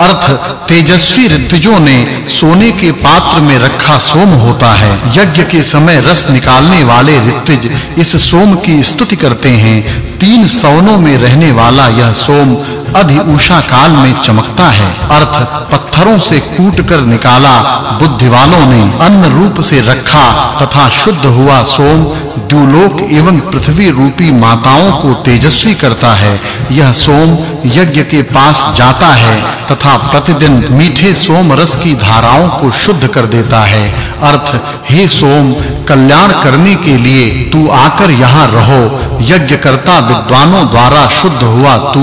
अर्थ, तेजस्वी ऋतुजों ने सोने के पात्र में रखा सोम होता है। यज्ञ के समय रस निकालने वाले ऋतुज इस सोम की स्तुति करते हैं। तीन सवनों में रहने वाला यह सोम अधि उषा काल में चमकता है। अर्थ, पत्थरों से कूट कर निकाला बुद्धिवालों ने अन्न रूप से रखा, तथा शुद्ध हुआ सोम, द्युलोक एवं पृथ्वी रूपी माताओं को तेजस्वी करता है। यह सोम यज्ञ के पास जाता है, तथा प्रतिदिन मीठे सोम रस की धाराओं को शुद्ध कर देता है। अर्थ, हे सोम, कल्याण करने के लिए तू आकर यहाँ रहो। यज्ञ करता विद्वानों द्वारा शुद्ध हुआ तू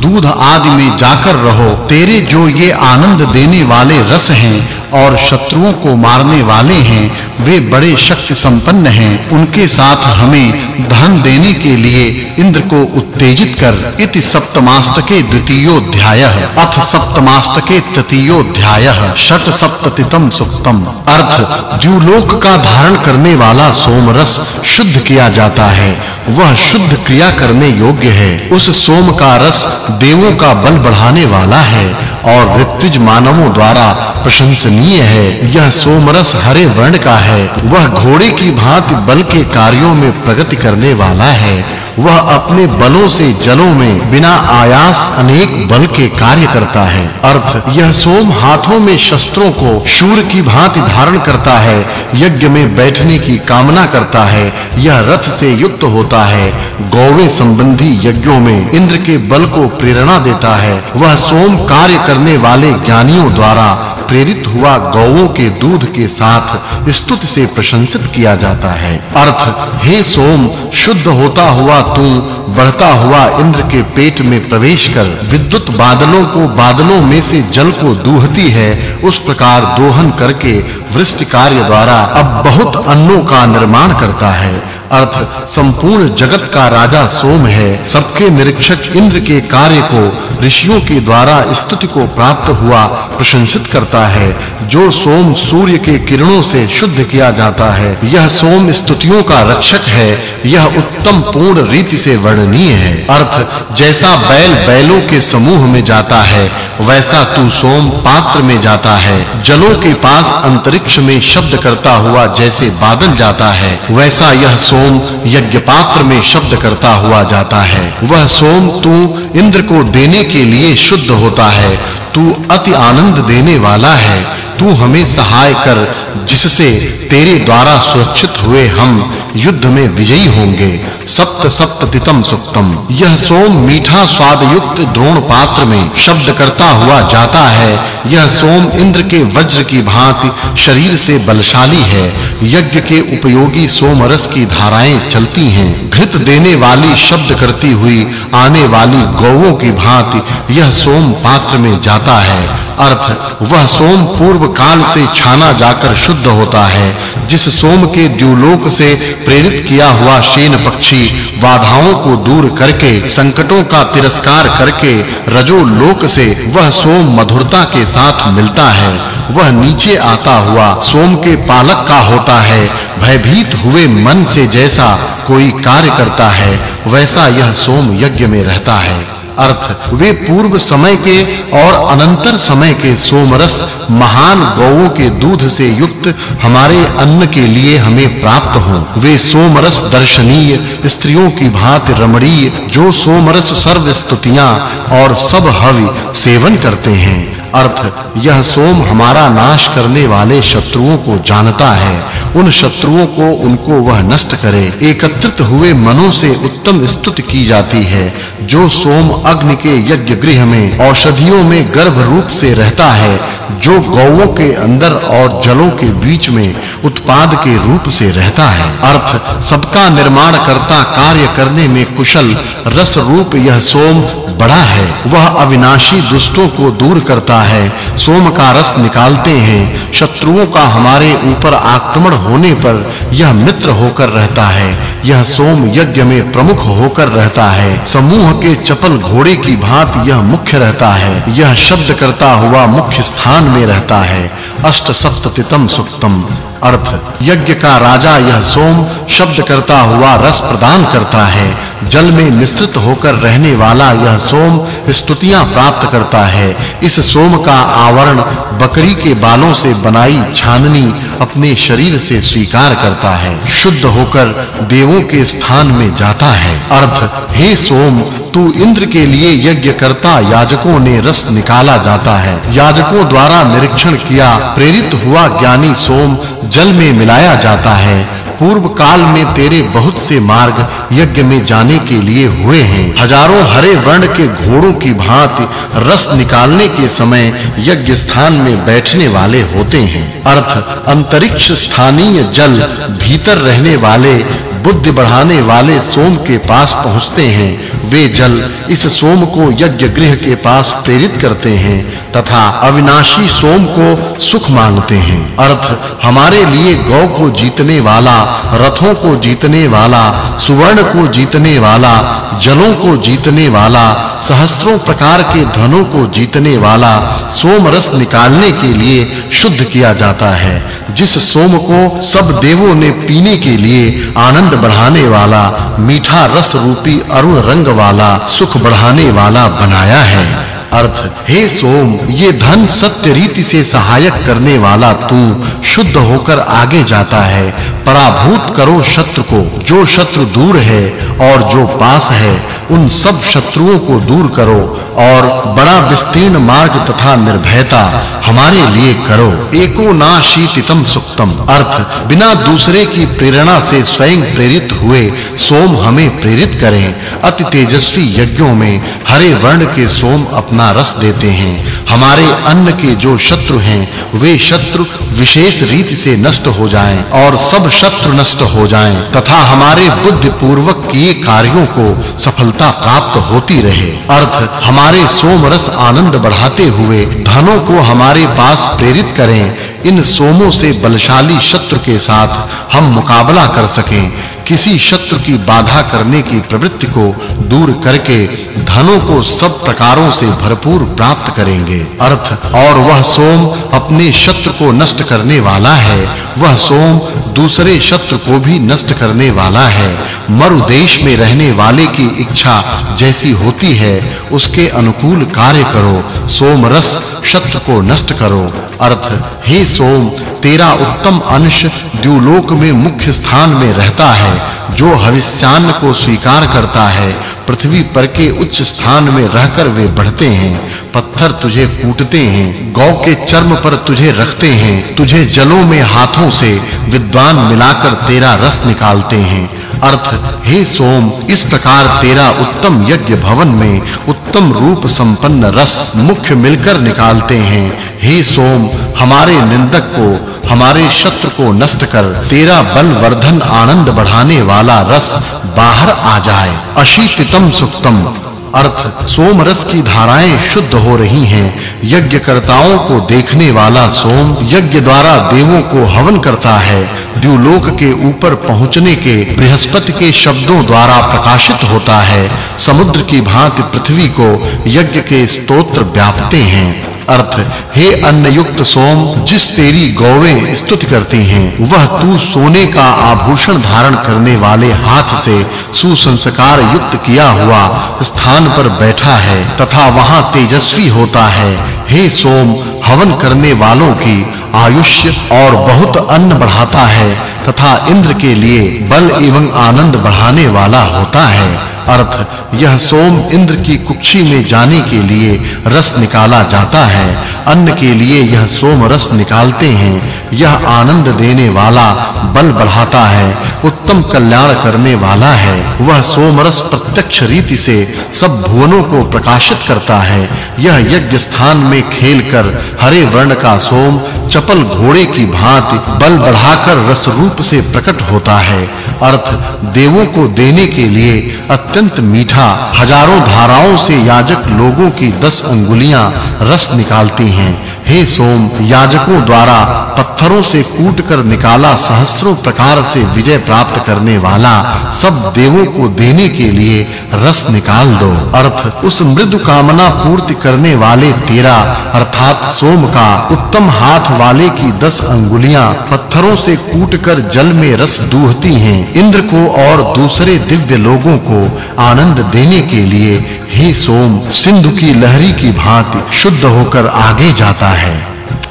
दूध आदि में जाकर रहो तेरे जो ये आनंद देने वाले रस हैं और शत्रुओं को मारने वाले हैं, वे बड़े शक्ति संपन्न हैं। उनके साथ हमें धन देने के लिए इंद्र को उत्तेजित कर। इति सप्तमाष्टके द्वितीयोध्याय अथ सप्तमाष्टके तृतीयोध्याय षट सप्ततितम सुक्तम। अर्थ जो लोक का धारण करने वाला सोम रस शुद्ध किया जाता है। वह शुद्ध क्रिया करने योग्य है। उस सोम का रस देवों का बल बढ़ाने वाला है और ऋत्विज मानवों द्वारा प्रशंसनीय है, यह सोमरस हरे वर्ण का है। वह घोड़े की भांति बल के कार्यों में प्रगति करने वाला है। वह अपने बलों से जलों में बिना आयास अनेक बल के कार्य करता है। अर्थ, यह सोम हाथों में शस्त्रों को शूर की भांति धारण करता है। यज्ञ में बैठने की कामना करता है। यह रथ से युक्त होता है। गौवे संबंधी यज्ञों में इंद्र के बल को प्रेरणा देता है। वह सोम कार्य करने वाले ज्ञानियों द्वारा प्रेरित हुआ गौओं के दूध के साथ स्तुति से प्रशंसित किया जाता है। अर्थ, हे सोम, शुद्ध होता हुआ तू, बढ़ता हुआ इंद्र के पेट में प्रवेश कर, विद्युत बादलों को बादलों में से जल को दूहती है, उस प्रकार दोहन करके वृष्टि कार्य द्वारा अब बहुत अन्नों का निर्माण करता है। अर्थ, संपूर्ण जगत का राजा सोम है, सबके निरीक्षक इंद्र के कार्य को ऋषियों के द्वारा स्तुति को प्राप्त हुआ, प्रशंसित करता है, जो सोम सूर्य के किरणों से शुद्ध किया जाता है। यह सोम स्तुतियों का रक्षक है, यह उत्तम पूर्ण रीति से वर्णनीय है। अर्थ, जैसा बैल बैलों के समूह में जाता है, वैसा तू सोम पात्र में जाता है। जलों के पास अंतरिक्ष में शब्द करता हुआ जैसे बादल जाता है, वैसा यह सोम यज्ञ पात्र में शब्द करता हुआ जाता है। वह सोम तू इंद्र को देने के लिए शुद्ध होता है। तू अति आनंद देने वाला है। तू हमें सहाय कर, जिससे तेरे द्वारा सुरक्षित हुए हम युद्ध में विजयी होंगे। सप्त सप्ततितम सुक्तम। यह सोम मीठा स्वाद युक्त द्रोण पात्र में शब्द करता हुआ जाता है। यह सोम इंद्र के वज्र की भांति शरीर से बलशाली है। यज्ञ के उपयोगी सोम रस की धाराएँ चलती हैं। घृत देने वाली शब्द करती हुई आने वाली गौओं की भांति यह सोम पात्र में जाता है। अर्थ, वह सोम पूर्व काल से छाना जाकर शुद्ध होता है। जिस सोम के द्युलोक से प्रेरित किया हुआ शेन पक्षी बाधाओं को दूर करके, संकटों का तिरस्कार करके रजो लोक से वह सोम मधुरता के साथ मिलता है। वह नीचे आता हुआ सोम के पालक का होता है। भयभीत हुए मन से जैसा कोई कार्य करता है, वैसा यह सोम यज्ञ में रहता है। अर्थ। वे पूर्व समय के और अनंतर समय के सोमरस, महान गौओं के दूध से युक्त हमारे अन्न के लिए हमें प्राप्त हों। वे सोमरस दर्शनीय, स्त्रियों की भांति रमणीय, जो सोमरस सर्व स्तुतियाँ और सब हवि सेवन करते हैं। अर्थ, यह सोम हमारा नाश करने वाले शत्रुओं को जानता है। उन शत्रुओं को उनको वह नष्ट करे। एकत्रित हुए मनों से उत्तम स्तुति की जाती है, जो सोम अग्नि के यज्ञ गृह में, औषधियों में गर्भ रूप से रहता है, जो गौओं के अंदर और जलों के बीच में उत्पाद के रूप से रहता है। अर्थ, सबका निर्माण करता कार्य करने में कुशल, रस रूप यह सोम बड़ा है। वह अविनाशी दुष्टों को दूर करता है, सोम का रस निकालते हैं, शत्रुओं का हमारे ऊपर आक्रमण होने पर यह मित्र होकर रहता है। यह सोम यज्ञ में प्रमुख होकर रहता है। समूह के चपल घोड़े की भांति यह मुख्य रहता है। यह शब्द करता हुआ मुख्य स्थान में रहता है। अष्ट सप्ततितम सुक्तम। अर्थ, यज्ञ का राजा यह सोम शब्द करता हुआ रस प्रदान करता है। जल में मिश्रित होकर रहने वाला यह सोम स्तुतियाँ प्राप्त करता है। इस सोम का आवरण बकरी के बालों से बनाई छाननी अपने शरीर से स्वीकार करता है, शुद्ध होकर देवों के स्थान में जाता है। अर्थ, हे सोम, तू इंद्र के लिए यज्ञ करता, याजकों ने रस निकाला जाता है। याजकों द्वारा निरीक्षण किया, प्रेरित हुआ ज्ञानी सोम, जल में मिलाया जाता है। पूर्व काल में तेरे बहुत से मार्ग यज्ञ में जाने के लिए हुए हैं। हज़ारों हरे वर्ण के घोड़ों की भांति रस निकालने के समय यज्ञ स्थान में बैठने वाले होते हैं। अर्थ, अंतरिक्ष स्थानीय जल भीतर रहने वाले, बुद्धि बढ़ाने वाले सोम के पास पहुँचते हैं। वे जल इस सोम को यज्ञ गृह के पास प्रेरित करते हैं तथा अविनाशी सोम को सुख मांगते हैं। अर्थ, हमारे लिए गौ को जीतने वाला, रथों को जीतने वाला, सुवर्ण को जीतने वाला, जलों को जीतने वाला, सहस्त्रों प्रकार के धनों को जीतने वाला सोम रस निकालने के लिए शुद्ध किया जाता है। जिस सोम को सब देवों ने पीने के लिए आनंद बढ़ाने वाला, मीठा रस रूपी अरुण रंग वाला, सुख बढ़ाने वाला बनाया है। अर्थ, हे सोम, ये धन सत्य रीति से सहायक करने वाला तू शुद्ध होकर आगे जाता है। पराभूत करो शत्रु को। जो शत्रु दूर है और जो पास है, उन सब शत्रुओं को दूर करो और बड़ा विस्तीर्ण मार्ग तथा निर्भयता हमारे लिए करो। एको नाशीतितम सुक्तम। अर्थ, बिना दूसरे की प्रेरणा से स्वयं प्रेरित हुए सोम हमें प्रेरित करें। अति तेजस्वी यज्ञों में हरे वर्ण के सोम अपना रस देते हैं। हमारे अन्न के जो शत्रु हैं, वे शत्रु विशेष रीति से नष्ट हो जाएँ और सब शत्रु नष्ट हो जाएँ, तथा हमारे बुद्धि पूर्वक किए कार्यों को सफलता प्राप्त होती रहे। अर्थ, हमारे सोम रस आनंद बढ़ाते हुए धनों को हमारे पास प्रेरित करें। इन सोमों से बलशाली शत्रु के साथ हम मुकाबला कर सकें। किसी शत्रु की बाधा करने की प्रवृत्ति को दूर करके धनों को सब प्रकारों से भरपूर प्राप्त करेंगे। अर्थ, और वह सोम अपने शत्रु को नष्ट करने वाला है, वह सोम दूसरे शत्रु को भी नष्ट करने वाला है। मरु देश में रहने वाले की इच्छा जैसी होती है, उसके अनुकूल कार्य करो, सोम रस शत्रु को नष्ट करो। अर्थ, हे सोम तेरा उत्तम अंश द्युलोक में मुख्य स्थान में रहता है, जो हविष्यान्न को स्वीकार करता है, पृथ्वी पर के उच्च स्थान में रहकर वे बढ़ते हैं, पत्थर तुझे कूटते हैं, गौ के चर्म पर तुझे रखते हैं, तुझे जलों में हाथों से विद्वान मिलाकर तेरा रस निकालते हैं। अर्थ, हे सोम, इस प्रकार तेरा उत्तम यज्ञ भवन में उत्तम रूप संपन्न रस मुख्य मिलकर निकालते हैं। हे सोम, हमारे निंदक को, हमारे शत्रु को नष्ट कर, तेरा बल वर्धन आनंद बढ़ाने वाला रस बाहर आ जाए। अशीतितम सुक्तम। अर्थ, सोम रस की धाराएँ शुद्ध हो रही हैं। यज्ञकर्ताओं को देखने वाला सोम यज्ञ द्वारा देवों को हवन करता है। द्युलोक के ऊपर पहुँचने के, बृहस्पति के शब्दों द्वारा प्रकाशित होता है। समुद्र की भांति पृथ्वी को यज्ञ के स्तोत्र व्यापते हैं। अर्थ हे। अन्न युक्त सोम, जिस तेरी गौवें स्तुति करती हैं, वह तू सोने का आभूषण धारण करने वाले हाथ से सुसंस्कार युक्त किया हुआ स्थान पर बैठा है, तथा वहाँ तेजस्वी होता है। हे सोम, हवन करने वालों की आयुष्य और बहुत अन्न बढ़ाता है, तथा इंद्र के लिए बल एवं आनंद बढ़ाने वाला होता है। अर्थ, यह सोम इंद्र की कुक्षी में जाने के लिए रस निकाला जाता है। अन्न के लिए यह सोम रस निकालते हैं। यह आनंद देने वाला बल बढ़ाता है, उत्तम कल्याण करने वाला है। वह सोमरस प्रत्यक्ष रीति से सब भुवनों को प्रकाशित करता है। यह यज्ञ स्थान में खेलकर हरे वर्ण का सोम, चपल घोड़े की भांति बल बढ़ाकर रस रूप से प्रकट होता है। अर्थ, देवों को देने के लिए अत्यंत मीठा, हज़ारों धाराओं से याजक लोगों की दस अंगुलियाँ रस निकालती हैं। हे सोम, याजकों द्वारा पत्थरों से कूटकर निकाला सहस्त्रों प्रकार से विजय प्राप्त करने वाला सब देवों को देने के लिए रस निकाल दो। अर्थ, उस मृदु कामना पूर्ति करने वाले तेरा, अर्थात सोम का उत्तम हाथ वाले की दस अंगुलियाँ पत्थरों से कूटकर जल में रस दूहती हैं। इंद्र को और दूसरे दिव्य लोगों को आनंद देने के लिए हे सोम सिंधु की लहरी की भांति शुद्ध होकर आगे जाता है।